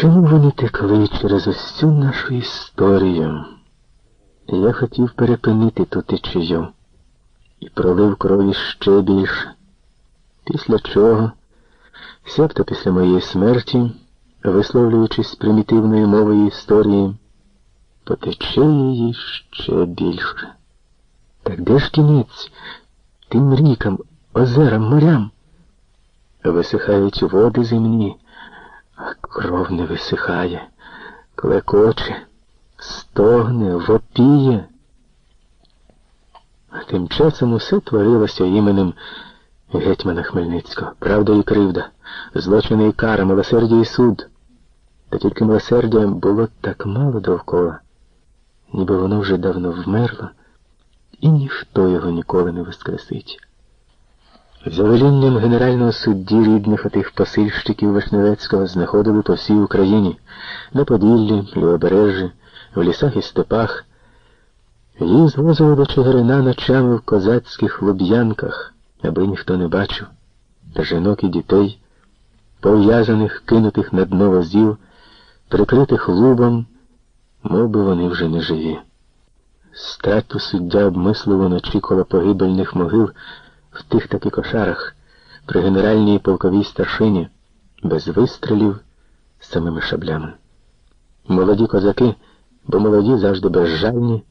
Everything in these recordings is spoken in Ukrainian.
Чому вони текли через цю нашу історію? Я хотів перепинити ту течію і пролив крові ще більше. Після чого, себто після моєї смерті, висловлюючись примітивною мовою історії, потече її ще більше. Так де ж кінець тим рікам, озерам, морям? Висихають води земні, кров не висихає, клекоче, стогне, вопіє. А тим часом усе творилося іменем гетьмана Хмельницького. Правда і кривда, злочини і кара, милосердя і суд. Та тільки милосердя було так мало довкола, ніби воно вже давно вмерло, і ніхто його ніколи не воскресить. За велінням генерального судді рідних отих посильщиків Вишневецького знаходили по всій Україні, на Поділлі, Лівобережжі, в лісах і степах. Їх звозили до Чигирина ночами в козацьких луб'янках, аби ніхто не бачив, та жінок і дітей, пов'язаних, кинутих на дно возів, прикритих лубом, мов би вони вже не живі. Страту суддя обмисливо ночі коло погибельних могил в тих таки кошарах, при генеральній полковій старшині, без вистрілів, з самими шаблями. Молоді козаки, бо молоді завжди безжальні,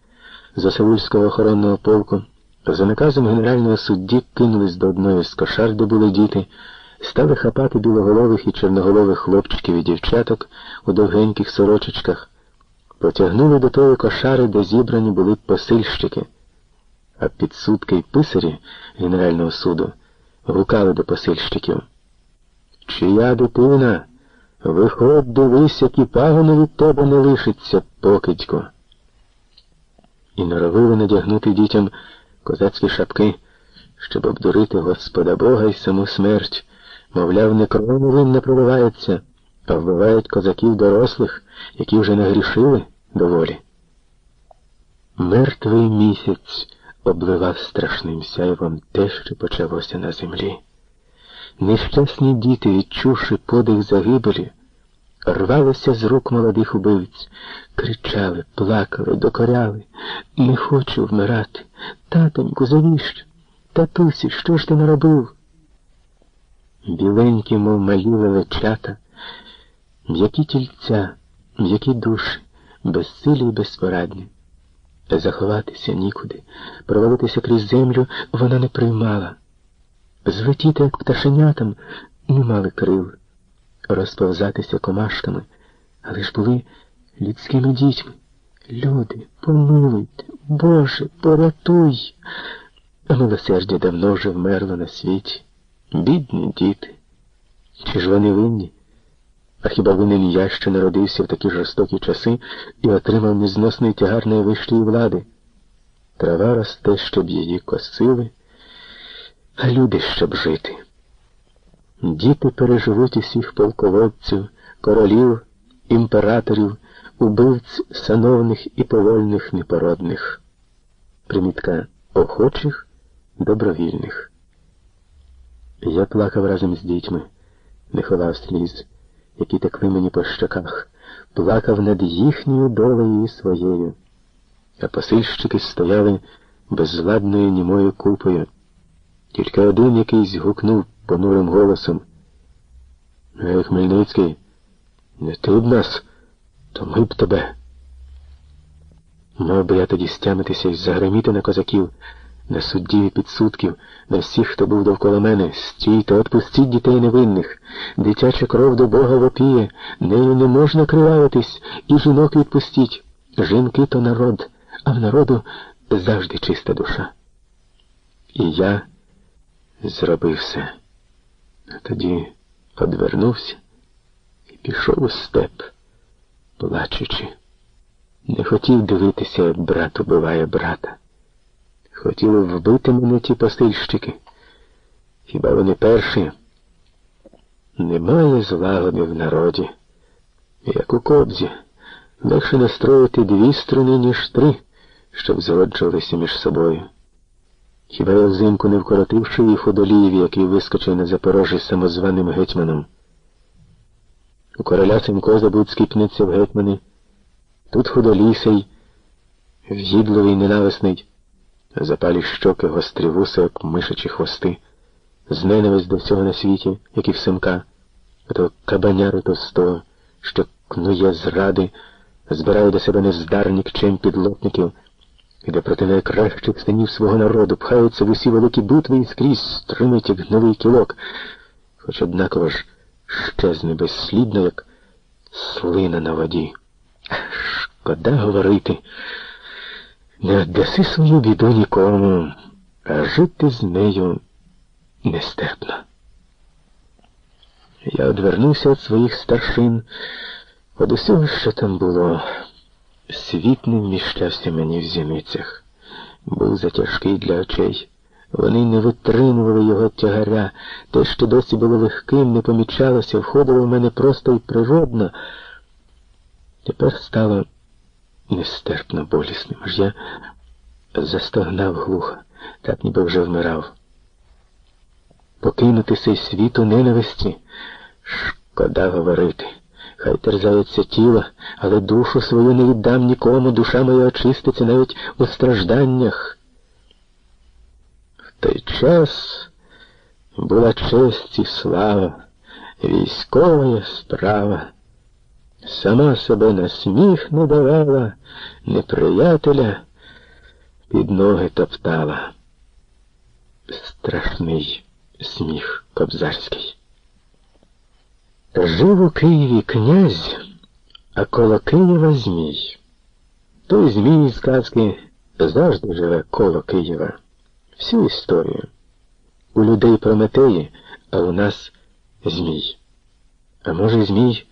з Осавульського охоронного полку, за наказом генерального судді кинулись до одної з кошар, де були діти, стали хапати білоголових і чорноголових хлопчиків і дівчаток у довгеньких сорочечках, потягнули до тої кошари, де зібрані були посильщики а підсудки й писарі Генерального суду гукали до посильщиків. Чия дитина? Виходь, дивись, які пагони від тебе не лишиться, покидько. І норовили надягнути дітям козацькі шапки, щоб обдурити Господа Бога і саму смерть, мовляв, не кров невинна проливається, а вбивають козаків дорослих, які вже нагрішили доволі. Мертвий місяць обливав страшним сяйвом те, що почалося на землі. Нещасні діти, відчувши подих загибелі, рвалися з рук молодих убивць, кричали, плакали, докоряли. Не хочу вмирати. Татоньку, завіщо? Татусі, що ж ти наробив? Біленькі, мов малі величата, м'які тільця, м'які душі, безсилі й безпорадні. Заховатися нікуди, провалитися крізь землю вона не приймала. Злетіти, як пташенятам, не мали крил, розповзатися комашками, але ж були людськими дітьми. Люди, помилуйте, Боже, порятуй. А милосердя давно вже вмерло на світі. Бідні діти. Чи ж вони винні? А хіба винен я, що народився в такі жорстокі часи і отримав незносний тягар найвищої влади? Трава росте, щоб її косили, а люди щоб жити. Діти переживуть усіх полководців, королів, імператорів, убивць сановних і повольних непородних, примітка охочих, добровільних. Я плакав разом з дітьми, не ховав сліз які текли мені по щоках, плакав над їхньою долею і своєю, а посильщики стояли безладною німою купою. Тільки один якийсь гукнув понурим голосом. Ей, Хмельницький, не ти б нас, то ми б тебе. Мав би я тоді стямитися і загреміти на козаків на суддів і підсудків, на всіх, хто був довкола мене, стійте, отпустіть дітей невинних. Дитяча кров до Бога вопіє, нею не можна кривавитись, і жінок відпустіть. Жінки то народ, а в народу завжди чиста душа. І я зробив все. А тоді одвернувся і пішов у степ, плачучи. Не хотів дивитися, як брат убиває брата. Хотіли вбити мене ті посильщики. Хіба вони перші? Немає злагоди в народі. Як у кобзі, легше настроїти дві струни, ніж три, щоб згоджувалися між собою. Хіба я взимку не вкоротивши їх у доліїв, який вискочив на Запорожжі самозваним гетьманом? У короля Симко Забудський пнеться в гетьмани. Тут худолісий, в'їдливий ненависний, запалі щоки гострі вуси, як мишачі хвости, з ненависть до всього на світі, як і в Симка, того кабаняру товстого, що кнує зради, збирає до себе нездарні кчем підлотників, іде проти найкращих синів свого народу, пхається в усі великі битви і скрізь стримить, як гнилий кілок, хоч однаково ж щезне безслідно, як слина на воді. Шкода говорити, не віддаси свою біду нікому, а жити з нею нестерпно. Я одвернувся від своїх старшин, від усього, що там було. Світ не вміщався мені в зіницях, був затяжкий для очей. Вони не витримували його тягаря, те, що досі було легким, не помічалося, входило в мене просто і природно. Тепер стало нестерпно болісним, аж я застогнав глухо, так ніби вже вмирав. Покинути цей світ у ненависті, шкода говорити. Хай терзається тіло, але душу свою не віддам нікому, душа моя очиститься навіть у стражданнях. В той час була честь і слава, військова справа. Сама себе на сміх не давала, неприятеля під ноги топтала. Страшний сміх кобзарський. Жив у Києві князь, а коло Києва Змій. Той Змій з казки завжди живе коло Києва. Всю історію. У людей Прометеї, а у нас Змій. А може, Змій